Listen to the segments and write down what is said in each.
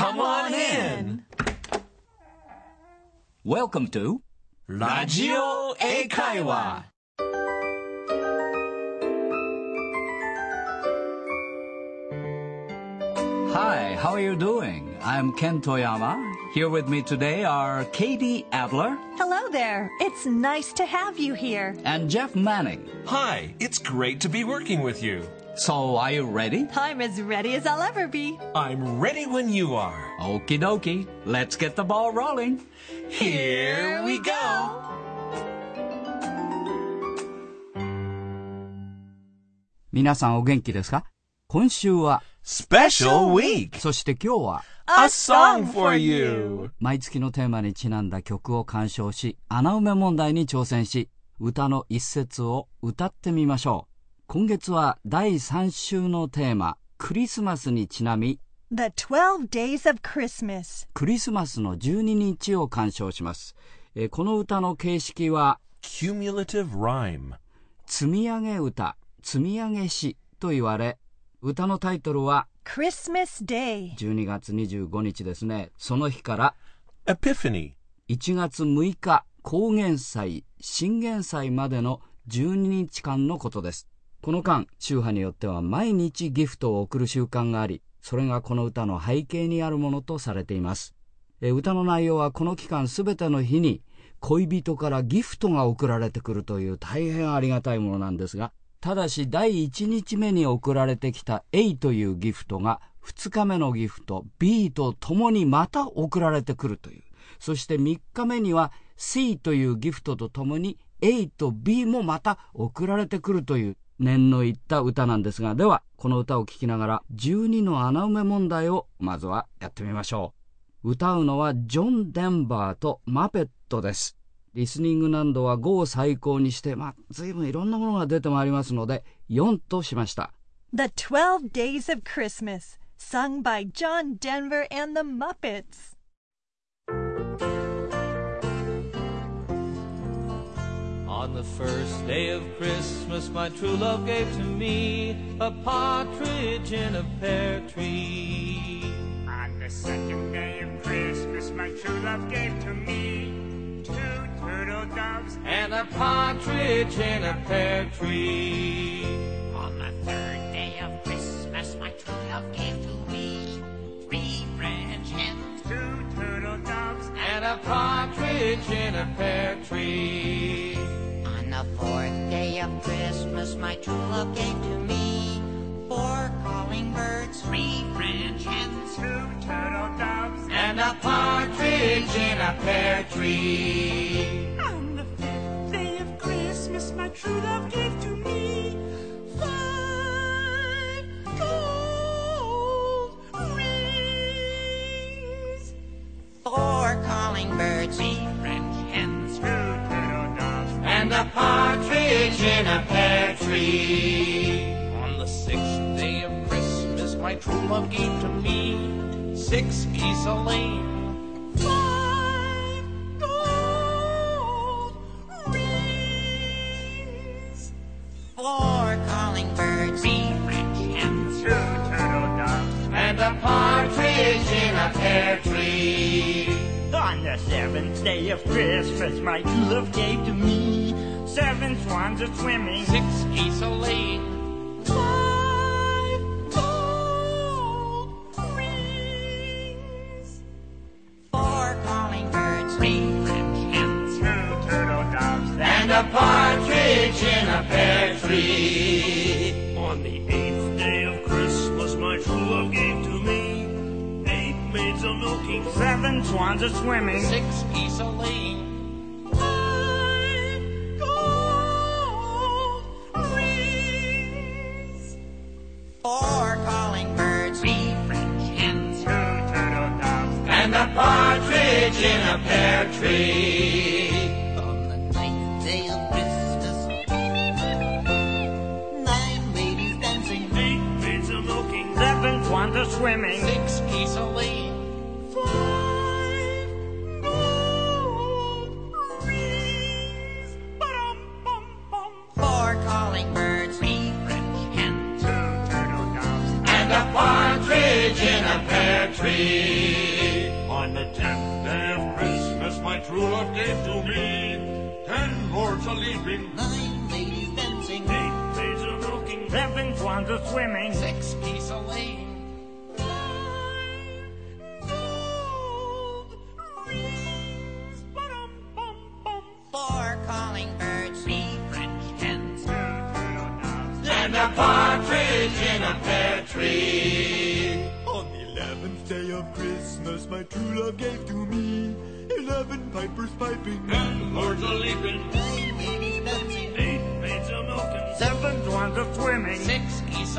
Come on in! Welcome to ラジオ英会話 Hi, how are you doing? I'm Ken Toyama. Here with me today are Katie Adler Hello there. It's nice to have you here. and Jeff Manning. Hi, it's great to be working with you. So, are you ready? I'm as ready as I'll ever be. I'm ready when you are. Okie dokie. Let's get the ball rolling. Here we go! 皆さんお元気ですか今週は、Special week! そして今日は、A song for you! 毎月のテーマにちなんだ曲を鑑賞し、穴埋め問題に挑戦し、歌の一節を歌ってみましょう。今月は第3週のテーマ、クリスマスにちなみ、The 12 Days of Christmas. クリスマスの12日を鑑賞します。えーこの歌の形式は、Cumulative rhyme. 積み上げ歌、積み上げ詩と言われ、歌のタイトルは Christmas Day. 12月25日ですね。その日から、Epiphany. 1月6日高原祭新元祭までの12日間のことですこの間宗派によっては毎日ギフトを送る習慣がありそれがこの歌の背景にあるものとされています。え歌の内容はこの期間すべての日に恋人からギフトが送られてくるという大変ありがたいものなんですがただし第1日目に送られてきた A というギフトが2日目のギフト B と共にまた送られてくるという。そして3日目には C というギフトとともに A と B もまた送られてくるという念のいった歌なんですが、では、この歌を聴きながら12の穴埋め問題をまずはやってみましょう。歌うのはジョン・デンバーとマペットです。リスニング難度は5を最高にして、まあ、随分いろんなものが出てまいりますので、4としました。The 12 Days of Christmas. Sung by John Denver and the Muppets. On the first day of Christmas, my true love gave to me a partridge in a pear tree. On the second day of Christmas, my true love gave to me two turtle doves. And a partridge in a pear tree. On the third day of Christmas, my true love gave to me three French hens, two turtle doves. And a partridge in a pear tree. The fourth day of Christmas, my true love gave to me four calling birds, Three French hens, two turtle doves. And a partridge in a pear tree. On the fifth day of Christmas, my true love gave to me five gold rings. four calling birds, in a pear tree. On the sixth day of Christmas, my true love gave to me Six geese a laying. Five gold rings. four calling birds, Three French hens, two turtle doves. And a partridge in a pear tree. On the seventh day of Christmas, my true love gave to me seven swans a swimming. Six geese a laying. Five gold rings. four calling birds, Three French hens, two turtle doves. And a partridge in a pear tree. On the eighth day of Christmas, my true love gave to me eight maids a milking, seven swans a swimming. Six geese a laying. On the ninth day of Christmas. Nine ladies dancing, eight maids a milking, Seven swans a swimming. Six geese a Seven swans a swimming. Six geese a laying. Four calling birds. Three French hens. Two turtle doves. And a partridge in a pear tree. On the eleventh day of Christmas, my true love gave to me eleven pipers piping. and lords a leaping, Swans swimming. Six geese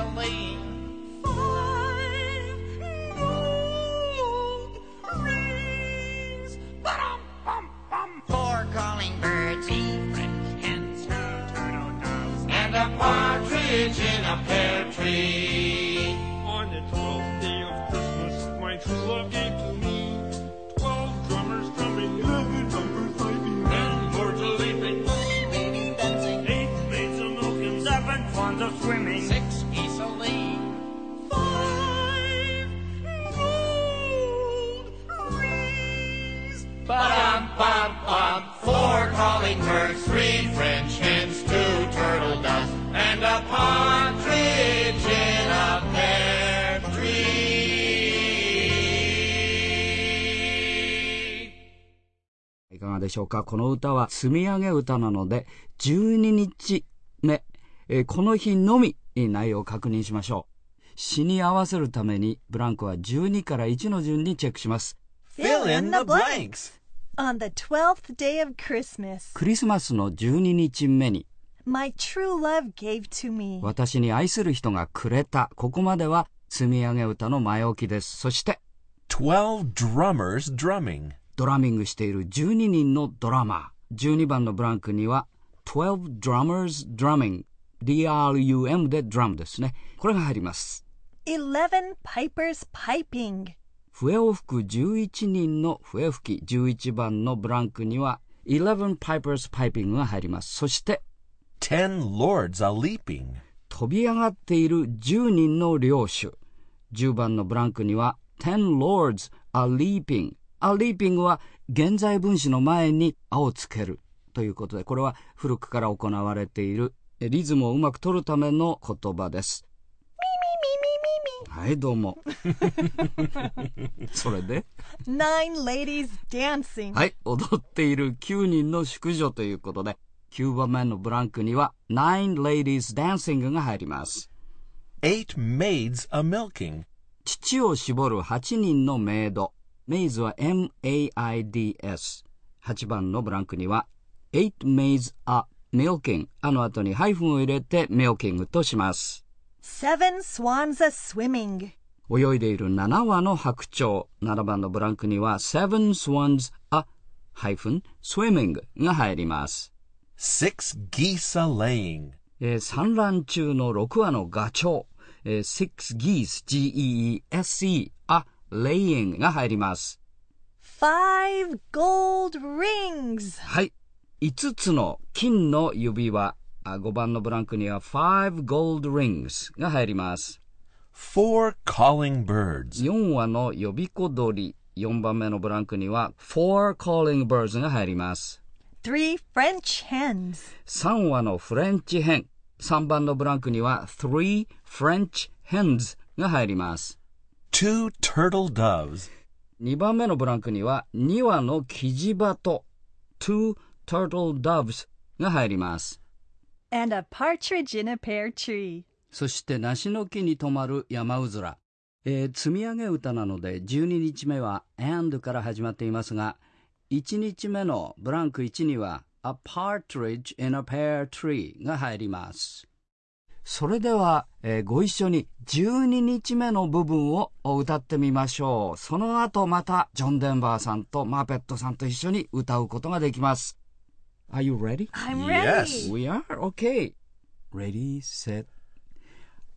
かがでしょうか？この歌は積み上げ歌なので、12日目、えーこの日のみ内容を確認しましょう。詩に合わせるために、ブランクは12から1の順にチェックします。Fill in the blanks. On the twelfth day of Christmas, クリスマスの12日目に、my true love gave to me. 私に愛する人がくれた。ここまでは積み上げ歌の前置きです。そして、Twelve drummers drumming. ドラミングしている12人のドラマ。ー12番のブランクには12 drummers drumming DRUM でドラムですね。これが入ります。11 pipers 笛を吹く11人の笛吹き。11番のブランクにはそして10 lords are leaping 飛び上がっている10人の領主。10番のブランクには10 lords are leaping a leaping は現在分詞の前にあをつけるということで、これは古くから行われているえリズムをうまく取るための言葉です。はい、どうも。それで？Nine ladies dancing. はい、踊っている9人の淑女ということで、9番目のブランクには、nine ladies dancing が入ります。Eight maids a milking. 乳を絞る8人のメイド。メイズは M-A-I-D-S。8番のブランクには、eight maids a milking。あの後にハイフンを入れて milking とします。Seven swans a swimming. 泳いでいる7羽の白鳥。7番のブランクには seven swans a ハイフン swimming が入ります。Six geese a laying. えー産卵中の6羽のガチョウ。えー six geese, G-E-E-S-E, a laying が入ります。Five gold rings. はい。5つの金の指輪。あ5番のブランクには five gold rings が入ります。Four calling birds. 4羽の呼び子鳥。4番目のブランクには four calling birds が入ります。Three French hens. 3羽のフレンチヘン。3番のブランクには three French hens が入ります。Two turtle doves. 2番目のブランクには2羽のキジバト two turtle doves が入ります。And a partridge in a pear tree. そして梨の木に止まる山うずら。えー積み上げ歌なので12日目は and から始まっていますが、1日目のブランク1には a partridge in a pear tree が入ります。それでは、えーご一緒に12日目の部分を歌ってみましょう。その後またジョン・デンバーさんとマーペットさんと一緒に歌うことができます。Are you ready? I'm Yes. ready. We are? Okay. Ready, set.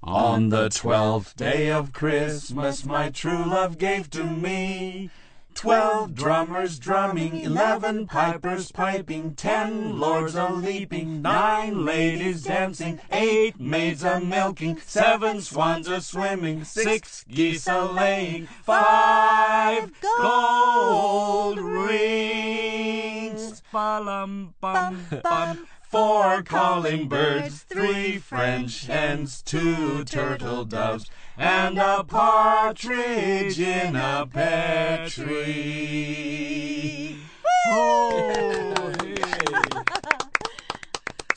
On the twelfth day of Christmas, my true love gave to me Twelve drummers drumming, eleven pipers piping, ten lords a leaping, nine ladies dancing, eight maids a milking, seven swans a swimming, six geese a laying, five gold rings, Ba-lam, bum, bum. Four calling birds, three French hens, two turtle doves, and a partridge in a pear tree.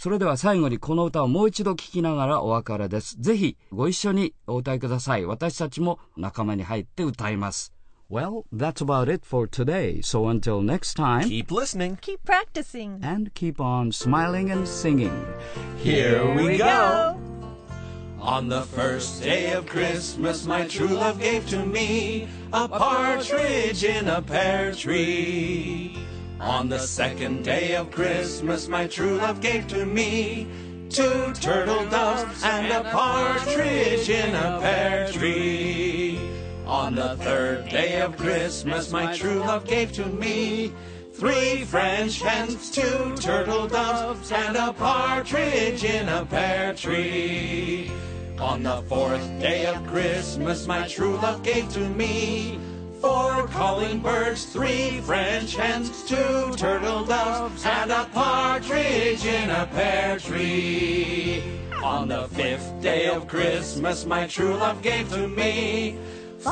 それでは最後にこの歌をもう一度聴きながらお別れです。ぜひご一緒にお歌いください。私たちも仲間に入って歌います。Well, that's about it for today. So until next time, Keep listening. Keep practicing. and keep on smiling and singing. Here we go. On the first day of Christmas, my true love gave to me a partridge in a pear tree. On the second day of Christmas, my true love gave to me two turtle doves and a partridge in a pear tree. On the third day of Christmas, my true love gave to me three French hens, two turtle doves, and a partridge in a pear tree. On the fourth day of Christmas, my true love gave to me four calling birds, three French hens, two turtle doves, and a partridge in a pear tree. On the fifth day of Christmas, my true love gave to me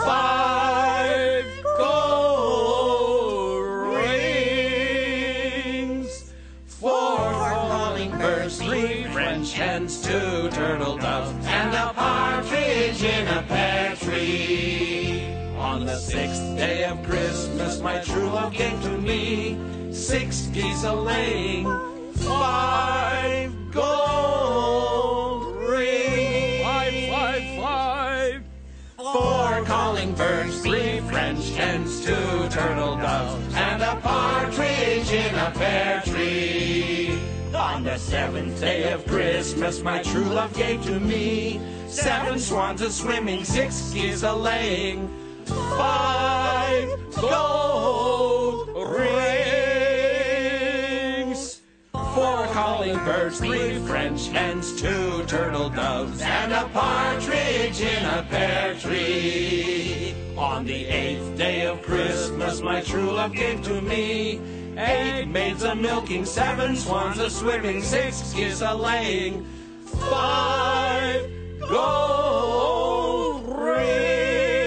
five gold rings, four birds, three French hens, two turtle doves, and a partridge in a pear tree. On the sixth day of Christmas, my true love gave to me. Six geese a laying, five gold calling birds, three French hens, two turtle doves, and a partridge in a pear tree. On the seventh day of Christmas, my true love gave to me seven swans a swimming, six geese a laying, five gold rings. Birds, three French hens, two turtle doves, and a partridge in a pear tree. On the eighth day of Christmas, my true love gave to me eight maids a milking, seven swans a swimming, six geese a laying, five gold rings.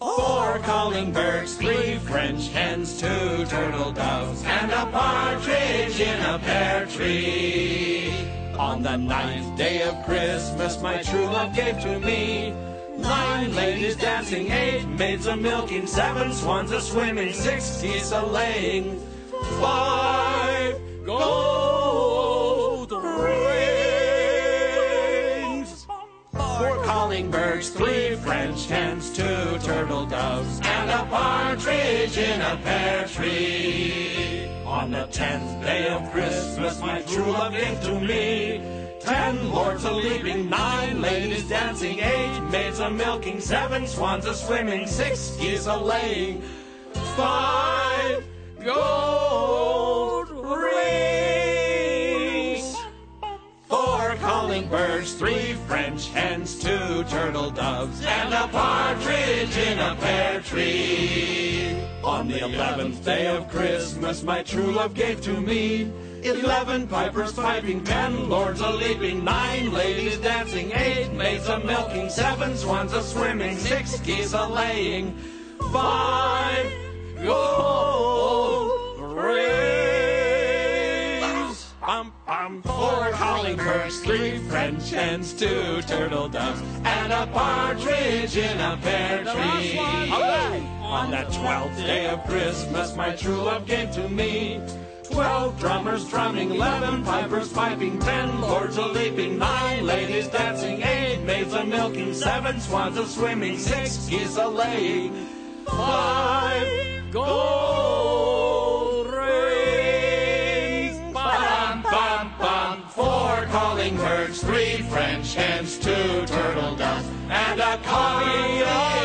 Four calling birds, three French hens, two turtle doves, a partridge in a pear tree. On the ninth day of Christmas, my true love gave to me nine ladies dancing, eight maids a milking, seven swans a swimming, six geese a laying, five gold rings. Four calling birds, three French hens, two turtle doves, and a partridge in a pear tree. Tenth day of Christmas, my true love gave to me ten lords a leaping, nine ladies dancing, eight maids a milking, seven swans a swimming, six geese a laying, five gold rings. Four calling birds, three French hens, two turtle doves, and a partridge in a pear tree. On the eleventh day of Christmas, my true love gave to me eleven pipers piping, ten lords a leaping, nine ladies dancing, eight maids a milking, seven swans a swimming, six geese a laying, five gold rings. Bum, bum, four calling birds, three French hens, two turtle doves, and a partridge in a pear tree. On that twelfth day of Christmas, my true love gave to me twelve drummers drumming, eleven pipers piping, ten lords a leaping, nine ladies dancing, eight maids a milking, seven swans a swimming, six geese a laying, five gold rings. Bum, bum, bum, four calling birds, three French hens, two turtle doves, and a car.